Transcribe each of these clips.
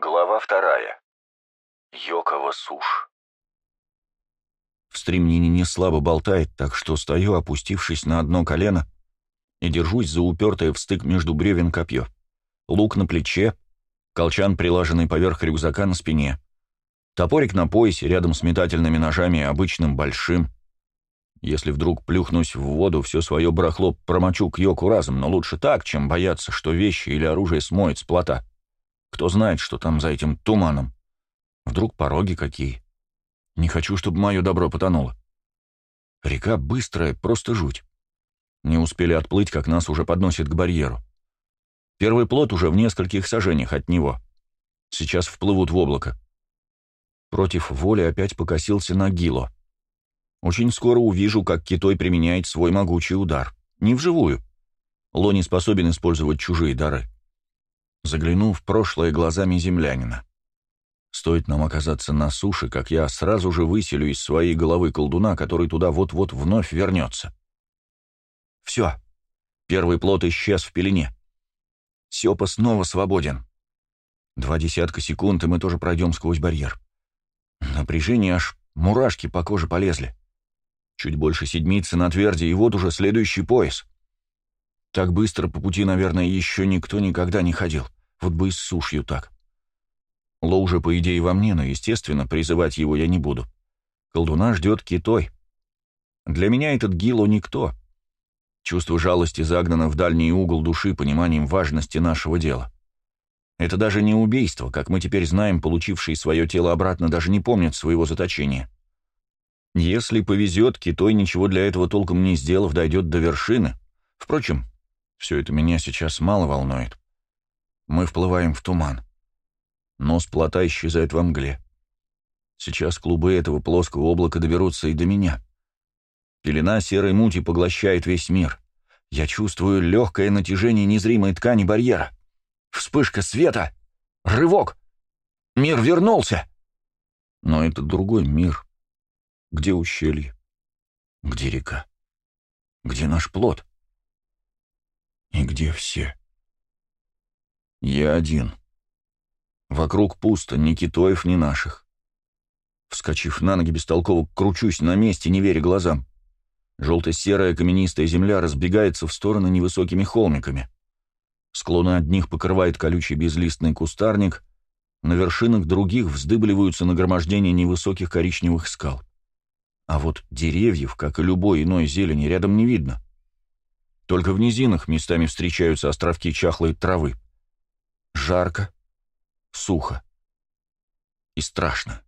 Глава вторая. Йокова сушь. В стремнине не слабо болтает, так что стою, опустившись на одно колено, и держусь за упертое в стык между бревен копье. Лук на плече, колчан, прилаженный поверх рюкзака на спине. Топорик на поясе, рядом с метательными ножами обычным большим. Если вдруг плюхнусь в воду, все свое барахло промочу к йоку разом, но лучше так, чем бояться, что вещи или оружие смоет с плота. Кто знает, что там за этим туманом. Вдруг пороги какие. Не хочу, чтобы мое добро потонуло. Река быстрая, просто жуть. Не успели отплыть, как нас уже подносит к барьеру. Первый плот уже в нескольких сажениях от него. Сейчас вплывут в облако. Против воли опять покосился на Гило. Очень скоро увижу, как Китой применяет свой могучий удар. Не вживую. Ло не способен использовать чужие дары заглянув в прошлое глазами землянина. Стоит нам оказаться на суше, как я сразу же выселю из своей головы колдуна, который туда вот-вот вновь вернется. Все. Первый плод исчез в пелене. Сёпа снова свободен. Два десятка секунд, и мы тоже пройдем сквозь барьер. Напряжение аж мурашки по коже полезли. Чуть больше седмицы на тверди, и вот уже следующий пояс. Так быстро по пути, наверное, еще никто никогда не ходил. Вот бы и с сушью так. Ло уже, по идее, во мне, но, естественно, призывать его я не буду. Колдуна ждет китой. Для меня этот Гило никто. Чувство жалости загнано в дальний угол души пониманием важности нашего дела. Это даже не убийство, как мы теперь знаем, получивший свое тело обратно даже не помнит своего заточения. Если повезет, Китой, ничего для этого толком не сделав, дойдет до вершины. Впрочем, все это меня сейчас мало волнует. Мы вплываем в туман. Нос плота исчезает во мгле. Сейчас клубы этого плоского облака доберутся и до меня. Пелена серой мути поглощает весь мир. Я чувствую легкое натяжение незримой ткани барьера. Вспышка света! Рывок! Мир вернулся! Но это другой мир. Где ущелье? Где река? Где наш плод? И где все? Я один. Вокруг пусто, ни китоев, ни наших. Вскочив на ноги, бестолково кручусь на месте, не веря глазам. Желто-серая каменистая земля разбегается в стороны невысокими холмиками. Склоны одних покрывает колючий безлистный кустарник, на вершинах других вздыбливаются нагромождения невысоких коричневых скал. А вот деревьев, как и любой иной зелени, рядом не видно. Только в низинах местами встречаются островки чахлой травы. Жарко, сухо и страшно.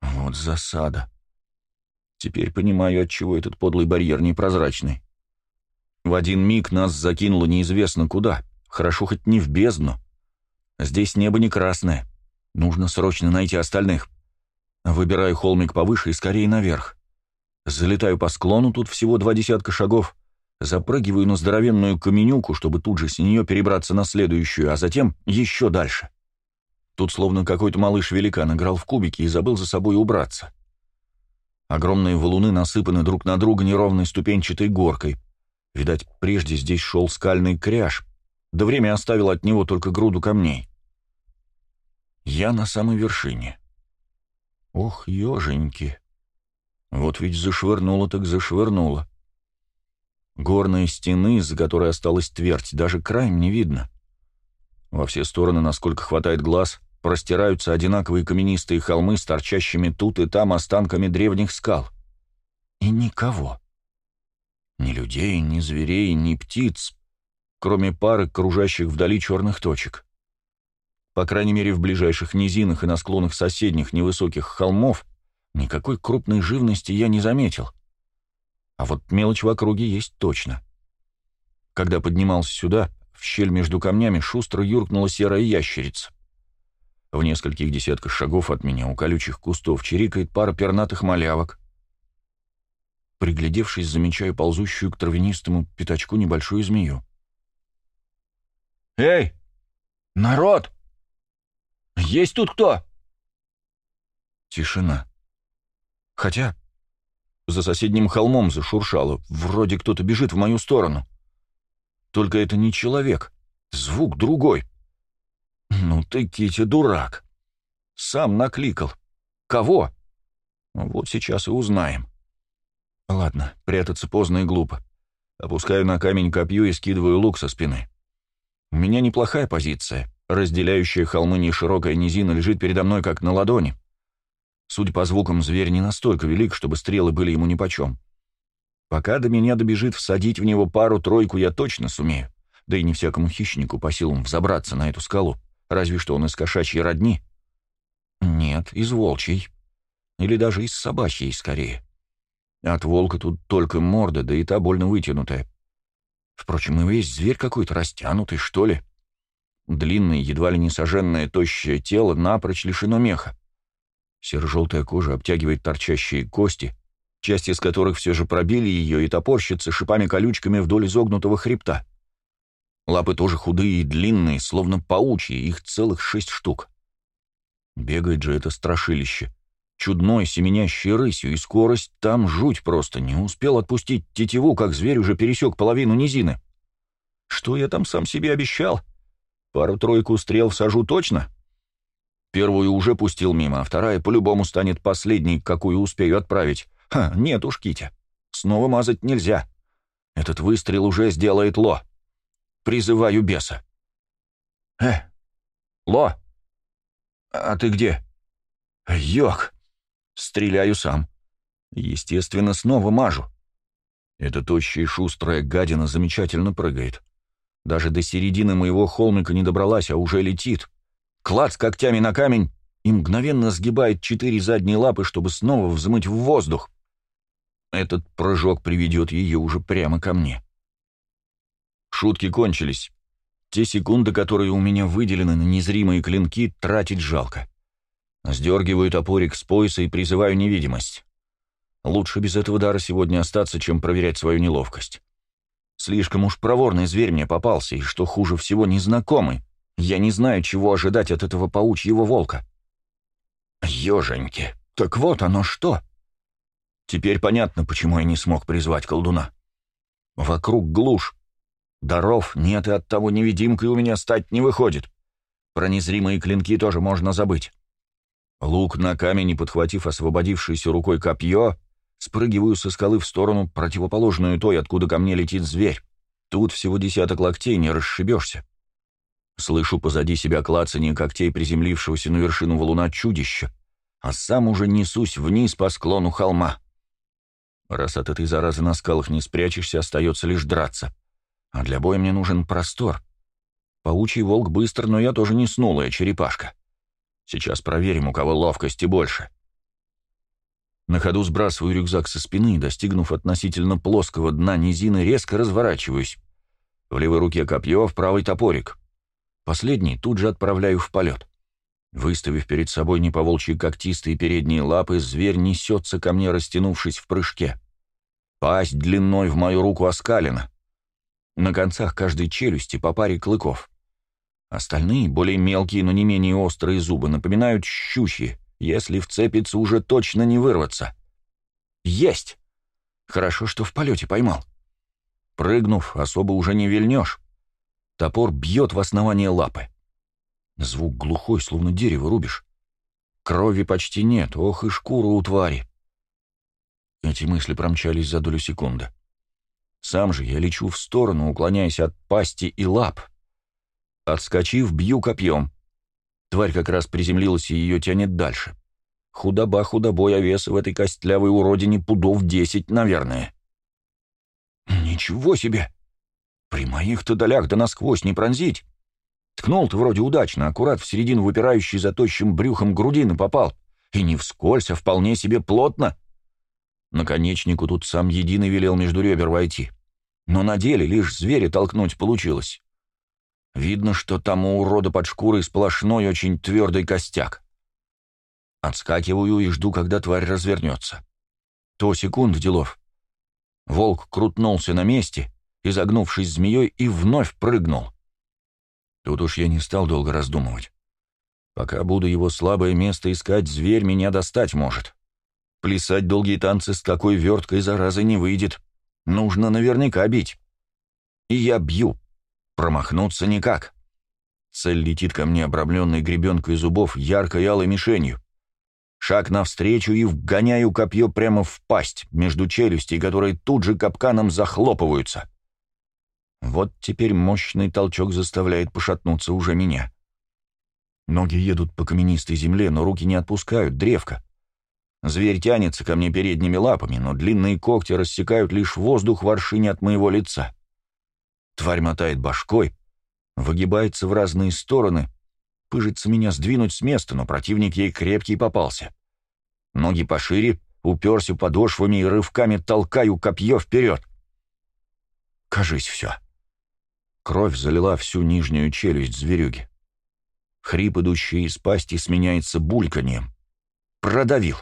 Вот засада. Теперь понимаю, отчего этот подлый барьер непрозрачный. В один миг нас закинуло неизвестно куда, хорошо хоть не в бездну. Здесь небо не красное. Нужно срочно найти остальных. Выбираю холмик повыше и скорее наверх. Залетаю по склону, тут всего два десятка шагов. Запрыгиваю на здоровенную каменюку, чтобы тут же с нее перебраться на следующую, а затем еще дальше. Тут словно какой-то малыш-великан играл в кубики и забыл за собой убраться. Огромные валуны насыпаны друг на друга неровной ступенчатой горкой. Видать, прежде здесь шел скальный кряж, да время оставило от него только груду камней. Я на самой вершине. Ох, еженьки. Вот ведь зашвырнуло так зашвырнуло. Горные стены, за которой осталась твердь, даже краем не видно. Во все стороны, насколько хватает глаз, простираются одинаковые каменистые холмы с торчащими тут и там останками древних скал. И никого. Ни людей, ни зверей, ни птиц, кроме пары кружащих вдали черных точек. По крайней мере, в ближайших низинах и на склонах соседних невысоких холмов никакой крупной живности я не заметил. А вот мелочь в округе есть точно. Когда поднимался сюда, в щель между камнями шустро юркнула серая ящерица. В нескольких десятках шагов от меня у колючих кустов чирикает пара пернатых малявок. Приглядевшись, замечаю ползущую к травянистому пятачку небольшую змею. «Эй! Народ! Есть тут кто?» Тишина. Хотя за соседним холмом зашуршало. Вроде кто-то бежит в мою сторону. Только это не человек. Звук другой. Ну ты, Китя, дурак. Сам накликал. Кого? Вот сейчас и узнаем. Ладно, прятаться поздно и глупо. Опускаю на камень копье и скидываю лук со спины. У меня неплохая позиция. Разделяющая холмы неширокая низина лежит передо мной как на ладони. Судя по звукам, зверь не настолько велик, чтобы стрелы были ему нипочем. Пока до меня добежит всадить в него пару-тройку, я точно сумею. Да и не всякому хищнику по силам взобраться на эту скалу, разве что он из кошачьей родни. Нет, из волчьей. Или даже из собачьей, скорее. От волка тут только морда, да и та больно вытянутая. Впрочем, и весь зверь какой-то растянутый, что ли. Длинное, едва ли не сожженное, тощее тело напрочь лишено меха. Серо-желтая кожа обтягивает торчащие кости, части из которых все же пробили ее и топорщатся шипами-колючками вдоль изогнутого хребта. Лапы тоже худые и длинные, словно паучьи, их целых шесть штук. Бегает же это страшилище. Чудной, семенящей рысью, и скорость там жуть просто. Не успел отпустить тетиву, как зверь уже пересек половину низины. Что я там сам себе обещал? Пару-тройку стрел всажу точно? Первую уже пустил мимо, а вторая по-любому станет последней, какую успею отправить. Ха, нет уж, Китя. Снова мазать нельзя. Этот выстрел уже сделает Ло. Призываю беса. Э, Ло, а ты где? Йок. Стреляю сам. Естественно, снова мажу. Эта тощая шустрая гадина замечательно прыгает. Даже до середины моего холмика не добралась, а уже летит. Клац когтями на камень и мгновенно сгибает четыре задние лапы, чтобы снова взмыть в воздух. Этот прыжок приведет ее уже прямо ко мне. Шутки кончились. Те секунды, которые у меня выделены на незримые клинки, тратить жалко. Сдергиваю топорик с пояса и призываю невидимость. Лучше без этого дара сегодня остаться, чем проверять свою неловкость. Слишком уж проворный зверь мне попался, и, что хуже всего, незнакомый. Я не знаю, чего ожидать от этого паучьего волка. Ёженьки, так вот оно что. Теперь понятно, почему я не смог призвать колдуна. Вокруг глушь. Даров нет, и от того невидимкой у меня стать не выходит. Про незримые клинки тоже можно забыть. Лук на камень, подхватив освободившейся рукой копье, Спрыгиваю со скалы в сторону, противоположную той, откуда ко мне летит зверь. Тут всего десяток локтей, не расшибешься. Слышу позади себя клацанье когтей приземлившегося на вершину валуна чудища, а сам уже несусь вниз по склону холма. Раз от этой заразы на скалах не спрячешься, остается лишь драться. А для боя мне нужен простор. Паучий волк быстр, но я тоже не снулая черепашка. Сейчас проверим, у кого ловкости больше. — на ходу сбрасываю рюкзак со спины и, достигнув относительно плоского дна низины, резко разворачиваюсь. В левой руке копье, в правой топорик. Последний тут же отправляю в полет. Выставив перед собой не когтистые передние лапы, зверь несется ко мне, растянувшись в прыжке. Пасть длиной в мою руку оскалена. На концах каждой челюсти по паре клыков. Остальные, более мелкие, но не менее острые зубы, напоминают щучьи, если вцепиться, уже точно не вырваться. Есть! Хорошо, что в полете поймал. Прыгнув, особо уже не вильнешь. Топор бьет в основание лапы. Звук глухой, словно дерево рубишь. Крови почти нет, ох и шкура у твари. Эти мысли промчались за долю секунды. Сам же я лечу в сторону, уклоняясь от пасти и лап. Отскочив, бью копьем. Тварь как раз приземлилась и ее тянет дальше. Худоба худобой, а вес в этой костлявой уродине пудов десять, наверное. Ничего себе! При моих-то долях да насквозь не пронзить. Ткнул-то вроде удачно, аккурат в середину выпирающей за тощим брюхом грудины попал. И не вскользь, а вполне себе плотно. Наконечнику тут сам единый велел между ребер войти. Но на деле лишь зверя толкнуть получилось. Видно, что там у урода под шкурой сплошной очень твердый костяк. Отскакиваю и жду, когда тварь развернется. То секунд делов. Волк крутнулся на месте, изогнувшись змеей, и вновь прыгнул. Тут уж я не стал долго раздумывать. Пока буду его слабое место искать, зверь меня достать может. Плясать долгие танцы с такой верткой заразы не выйдет. Нужно наверняка бить. И я бью. Промахнуться никак. Цель летит ко мне, обрамленной гребенкой зубов, яркой алой мишенью. Шаг навстречу и вгоняю копье прямо в пасть, между челюстей, которые тут же капканом захлопываются. Вот теперь мощный толчок заставляет пошатнуться уже меня. Ноги едут по каменистой земле, но руки не отпускают, древко. Зверь тянется ко мне передними лапами, но длинные когти рассекают лишь воздух в аршине от моего лица. Тварь мотает башкой, выгибается в разные стороны, пыжится меня сдвинуть с места, но противник ей крепкий попался. Ноги пошире, уперся подошвами и рывками толкаю копье вперед. Кажись, все. Кровь залила всю нижнюю челюсть зверюги. Хрип, идущий из пасти, сменяется бульканьем. Продавил.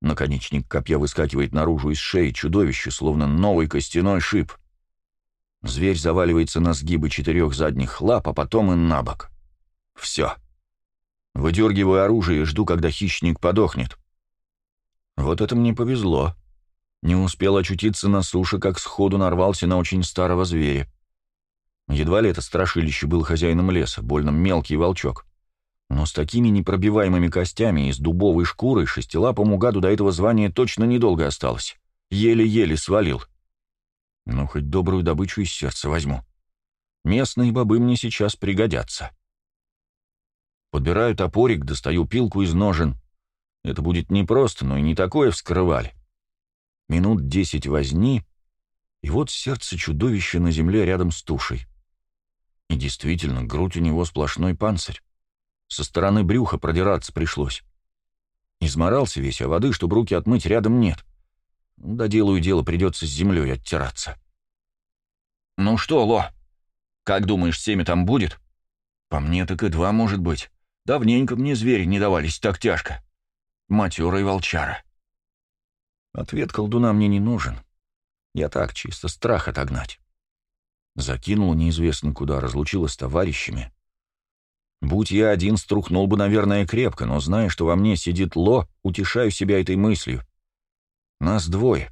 Наконечник копья выскакивает наружу из шеи чудовища, словно новый костяной шип. Зверь заваливается на сгибы четырех задних лап, а потом и на бок. Все. Выдергиваю оружие и жду, когда хищник подохнет. Вот это мне повезло. Не успел очутиться на суше, как сходу нарвался на очень старого зверя. Едва ли это страшилище был хозяином леса, больно мелкий волчок. Но с такими непробиваемыми костями и с дубовой шкурой шестилапому гаду до этого звания точно недолго осталось. Еле-еле свалил. Ну, хоть добрую добычу из сердца возьму. Местные бобы мне сейчас пригодятся. Подбираю топорик, достаю пилку из ножен. Это будет непросто, но и не такое вскрывали. Минут десять возни, и вот сердце чудовища на земле рядом с тушей. И действительно, грудь у него сплошной панцирь. Со стороны брюха продираться пришлось. Изморался весь, а воды, чтобы руки отмыть, рядом нет. Доделаю дело, придется с землей оттираться. «Ну что, Ло, как думаешь, семя там будет?» «По мне так и два, может быть. Давненько мне звери не давались так тяжко. Матерый волчара». Ответ колдуна мне не нужен. Я так, чисто страх отогнать. Закинул неизвестно куда, разлучила с товарищами. Будь я один, струхнул бы, наверное, крепко, но зная, что во мне сидит Ло, утешаю себя этой мыслью. Нас двое.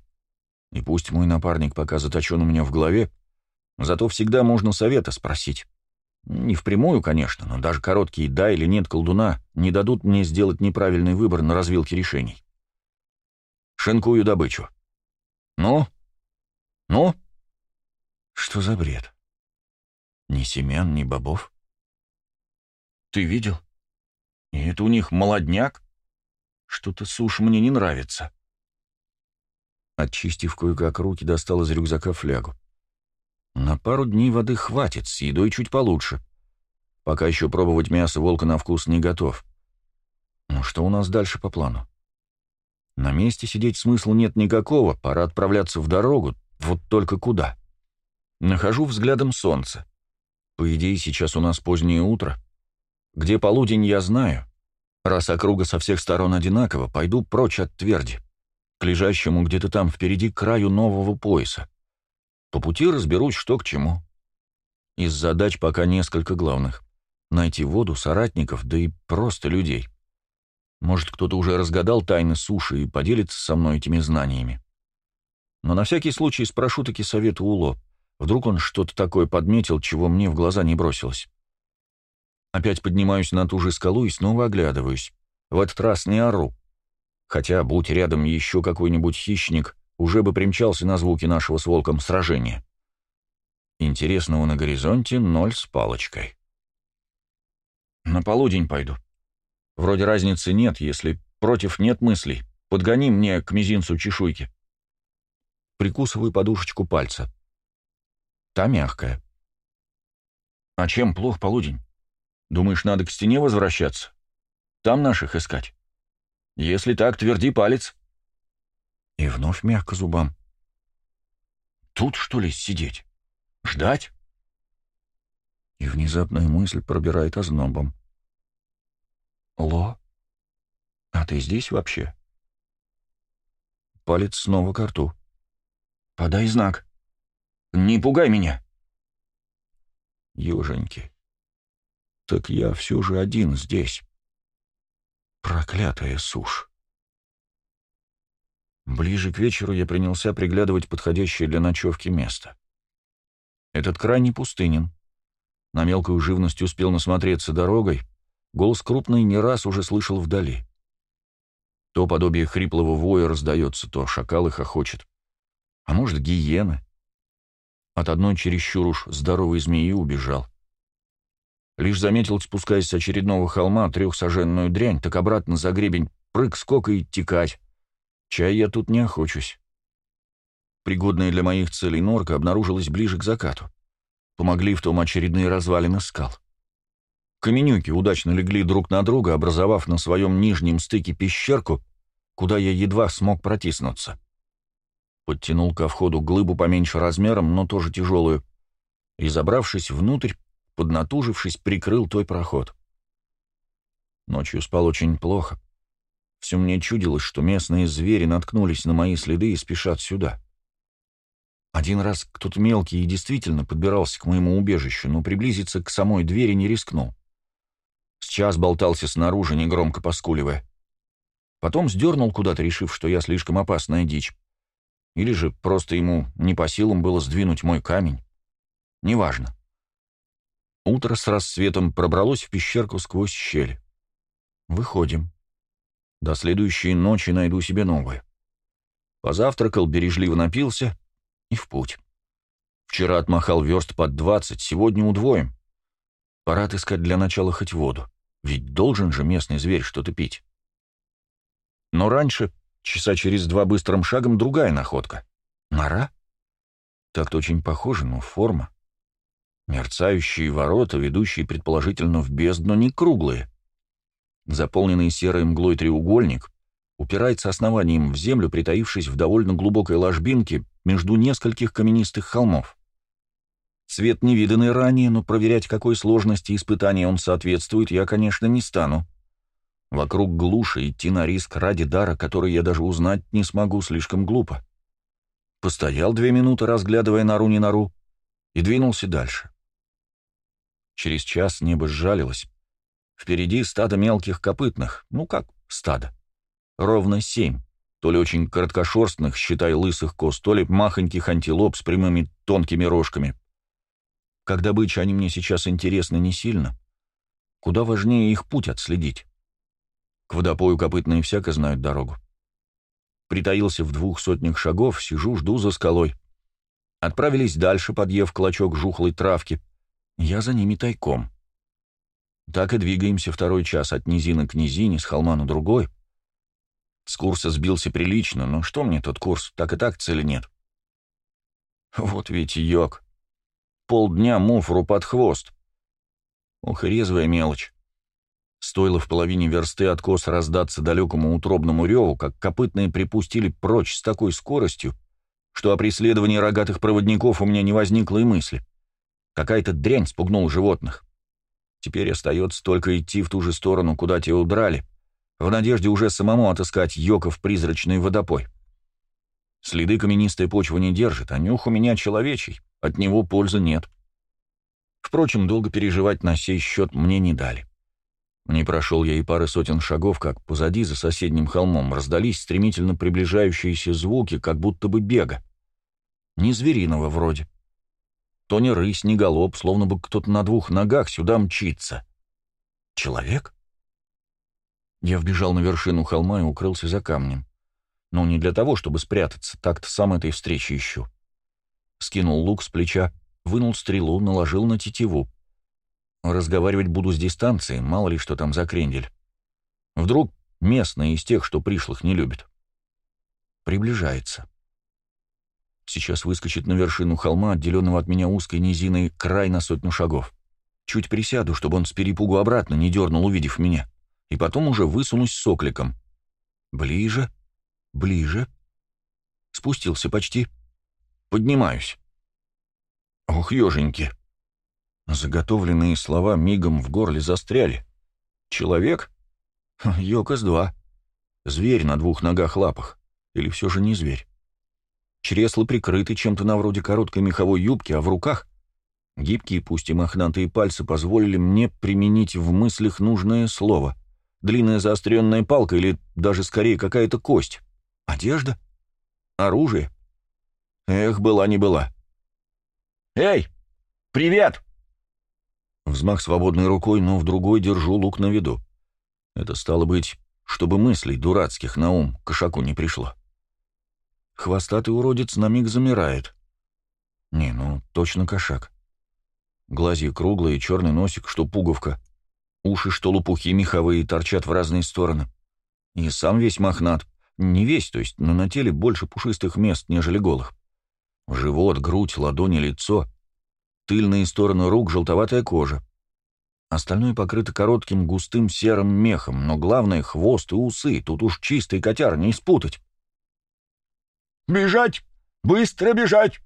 И пусть мой напарник пока заточен у меня в голове, зато всегда можно совета спросить. Не впрямую, конечно, но даже короткие «да» или «нет» колдуна не дадут мне сделать неправильный выбор на развилке решений. Шинкую добычу. Ну? Ну? Что за бред? Ни семян, ни бобов. Ты видел? И это у них молодняк? Что-то сушь мне не нравится. Очистив кое-как руки, достал из рюкзака флягу. На пару дней воды хватит, с едой чуть получше. Пока еще пробовать мясо волка на вкус не готов. Ну что у нас дальше по плану? На месте сидеть смысла нет никакого, пора отправляться в дорогу, вот только куда? Нахожу взглядом солнце. По идее, сейчас у нас позднее утро. Где полудень, я знаю. Раз округа со всех сторон одинакова, пойду прочь от тверди, к лежащему где-то там впереди краю нового пояса. По пути разберусь, что к чему. Из задач пока несколько главных. Найти воду, соратников, да и просто людей. Может, кто-то уже разгадал тайны суши и поделится со мной этими знаниями. Но на всякий случай спрошу таки совета Уло. Вдруг он что-то такое подметил, чего мне в глаза не бросилось. Опять поднимаюсь на ту же скалу и снова оглядываюсь. В этот раз не ору. Хотя, будь рядом еще какой-нибудь хищник, уже бы примчался на звуки нашего с волком сражения. Интересного на горизонте ноль с палочкой. На полудень пойду. Вроде разницы нет, если против нет мыслей. Подгони мне к мизинцу чешуйки. Прикусываю подушечку пальца. Та мягкая. А чем плох полудень? Думаешь, надо к стене возвращаться? Там наших искать? Если так, тверди палец. И вновь мягко зубам. Тут, что ли, сидеть? Ждать? И внезапная мысль пробирает ознобом. «Ло? А ты здесь вообще?» Палец снова к рту. «Подай знак. Не пугай меня!» «Еженьки, так я все же один здесь. Проклятая сушь!» Ближе к вечеру я принялся приглядывать подходящее для ночевки место. Этот край не пустынен. На мелкую живность успел насмотреться дорогой, голос крупный не раз уже слышал вдали. То подобие хриплого воя раздается, то шакал их охочет. А может, гиены. От одной чересчур уж здоровой змеи убежал. Лишь заметил, спускаясь с очередного холма, трехсоженную дрянь, так обратно за гребень прыг, скок и текать. Чай я тут не охочусь. Пригодная для моих целей норка обнаружилась ближе к закату. Помогли в том очередные развалины скал. Каменюки удачно легли друг на друга, образовав на своем нижнем стыке пещерку, куда я едва смог протиснуться. Подтянул ко входу глыбу поменьше размером, но тоже тяжелую, и, забравшись внутрь, поднатужившись, прикрыл той проход. Ночью спал очень плохо. Все мне чудилось, что местные звери наткнулись на мои следы и спешат сюда. Один раз кто-то мелкий и действительно подбирался к моему убежищу, но приблизиться к самой двери не рискнул. Сейчас болтался снаружи, негромко поскуливая. Потом сдернул куда-то, решив, что я слишком опасная дичь. Или же просто ему не по силам было сдвинуть мой камень. Неважно. Утро с рассветом пробралось в пещерку сквозь щель. Выходим. До следующей ночи найду себе новое. Позавтракал, бережливо напился и в путь. Вчера отмахал верст под двадцать, сегодня удвоим. Пора отыскать для начала хоть воду, ведь должен же местный зверь что-то пить. Но раньше, часа через два быстрым шагом, другая находка. Нора? Так-то очень похоже, но форма. Мерцающие ворота, ведущие предположительно в бездну, не круглые. Заполненный серой мглой треугольник упирается основанием в землю, притаившись в довольно глубокой ложбинке между нескольких каменистых холмов. Цвет невиданный ранее, но проверять, какой сложности испытания он соответствует, я, конечно, не стану. Вокруг глуши идти на риск ради дара, который я даже узнать не смогу, слишком глупо. Постоял две минуты, разглядывая нору не нору, и двинулся дальше. Через час небо сжалилось. Впереди стадо мелких копытных, ну как стадо. Ровно семь, то ли очень короткошерстных, считай лысых коз, то ли махоньких антилоп с прямыми тонкими рожками. Как добыча они мне сейчас интересны не сильно. Куда важнее их путь отследить. К водопою копытные всяко знают дорогу. Притаился в двух сотнях шагов, сижу, жду за скалой. Отправились дальше, подъев клочок жухлой травки — я за ними тайком. Так и двигаемся второй час от низины к низине, с холма на другой. С курса сбился прилично, но что мне тот курс, так и так цели нет. Вот ведь йог. Полдня муфру под хвост. Ох, резвая мелочь. Стоило в половине версты откос раздаться далекому утробному реву, как копытные припустили прочь с такой скоростью, что о преследовании рогатых проводников у меня не возникло и мысли. Какая-то дрянь спугнула животных. Теперь остается только идти в ту же сторону, куда те удрали, в надежде уже самому отыскать Йоков призрачный водопой. Следы каменистой почвы не держит, а нюх у меня человечий, от него пользы нет. Впрочем, долго переживать на сей счет мне не дали. Не прошел я и пары сотен шагов, как позади, за соседним холмом, раздались стремительно приближающиеся звуки, как будто бы бега. Не звериного вроде. То не рысь, ни голоб, словно бы кто-то на двух ногах сюда мчится. Человек? Я вбежал на вершину холма и укрылся за камнем. Но не для того, чтобы спрятаться, так-то сам этой встречи ищу. Скинул лук с плеча, вынул стрелу, наложил на тетиву. Разговаривать буду с дистанции, мало ли что там за крендель. Вдруг местный из тех, что пришлых не любит. Приближается. Сейчас выскочит на вершину холма, отделенного от меня узкой низиной, край на сотню шагов. Чуть присяду, чтобы он с перепугу обратно не дернул, увидев меня. И потом уже высунусь сокликом. Ближе, ближе. Спустился почти. Поднимаюсь. Ох, еженьки. Заготовленные слова мигом в горле застряли. Человек? Йокос-2. Зверь на двух ногах-лапах. Или все же не зверь? Чресла прикрыты чем-то на вроде короткой меховой юбки, а в руках гибкие, пусть и мохнатые пальцы позволили мне применить в мыслях нужное слово. Длинная заостренная палка или даже скорее какая-то кость. Одежда? Оружие? Эх, была не была. «Эй, привет!» Взмах свободной рукой, но в другой держу лук на виду. Это стало быть, чтобы мыслей дурацких на ум кошаку не пришло. Хвостатый уродец на миг замирает. Не, ну, точно кошак. Глазья круглые, черный носик, что пуговка. Уши, что лопухи меховые, торчат в разные стороны. И сам весь мохнат. Не весь, то есть, но на теле больше пушистых мест, нежели голых. Живот, грудь, ладони, лицо. Тыльные стороны рук, желтоватая кожа. Остальное покрыто коротким густым серым мехом, но главное — хвост и усы. Тут уж чистый котяр, не спутать. «Бежать! Быстро бежать!»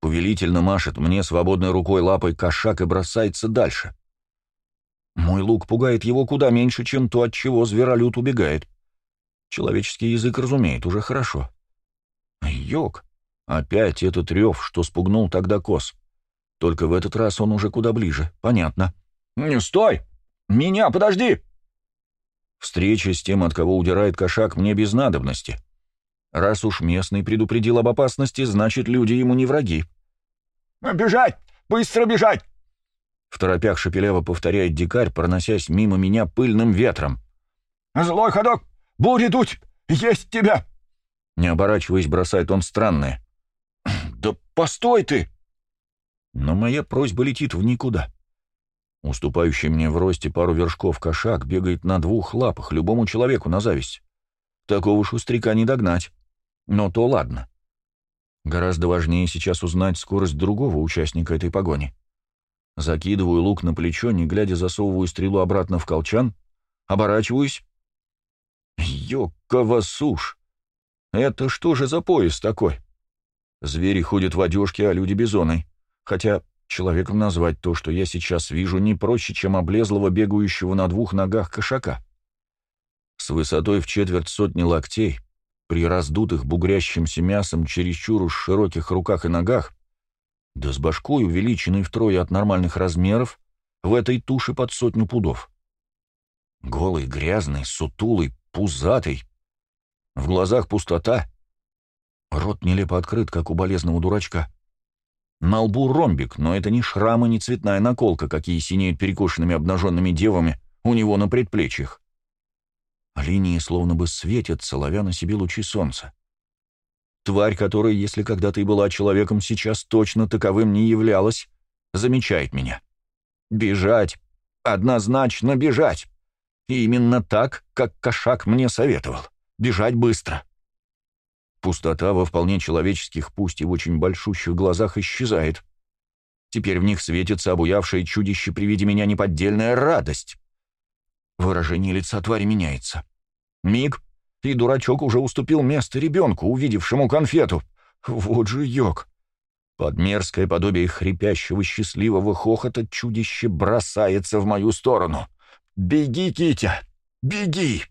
Повелительно машет мне свободной рукой лапой кошак и бросается дальше. Мой лук пугает его куда меньше, чем то, от чего зверолюд убегает. Человеческий язык разумеет, уже хорошо. Йог! Опять этот рев, что спугнул тогда кос. Только в этот раз он уже куда ближе, понятно. «Не стой! Меня подожди!» Встреча с тем, от кого удирает кошак, мне без надобности. Раз уж местный предупредил об опасности, значит, люди ему не враги. «Бежать! Быстро бежать!» В торопях шепеляво повторяет дикарь, проносясь мимо меня пыльным ветром. «Злой ходок! Буря дуть! Есть тебя!» Не оборачиваясь, бросает он странное. «Да постой ты!» Но моя просьба летит в никуда. Уступающий мне в росте пару вершков кошак бегает на двух лапах любому человеку на зависть. Такого шустряка не догнать. Но то ладно. Гораздо важнее сейчас узнать скорость другого участника этой погони. Закидываю лук на плечо, не глядя засовываю стрелу обратно в колчан, оборачиваюсь. Ёкова сушь! Это что же за пояс такой? Звери ходят в одежке, а люди бизоны. Хотя человеком назвать то, что я сейчас вижу, не проще, чем облезлого бегающего на двух ногах кошака. С высотой в четверть сотни локтей, при раздутых бугрящимся мясом чересчур уж широких руках и ногах, да с башкой, увеличенной втрое от нормальных размеров, в этой туше под сотню пудов. Голый, грязный, сутулый, пузатый. В глазах пустота. Рот нелепо открыт, как у болезного дурачка. На лбу ромбик, но это не шрам и не цветная наколка, какие синеют перекошенными обнаженными девами у него на предплечьях. Линии словно бы светятся, ловя на себе лучи солнца. Тварь, которая, если когда-то и была человеком, сейчас точно таковым не являлась, замечает меня. Бежать. Однозначно бежать. И именно так, как кошак мне советовал. Бежать быстро. Пустота во вполне человеческих, пусть и в очень большущих глазах, исчезает. Теперь в них светится обуявшее чудище при виде меня неподдельная радость. Выражение лица твари меняется. Миг, и дурачок уже уступил место ребенку, увидевшему конфету. Вот же йог. Под мерзкое подобие хрипящего счастливого хохота чудище бросается в мою сторону. «Беги, Китя! Беги!»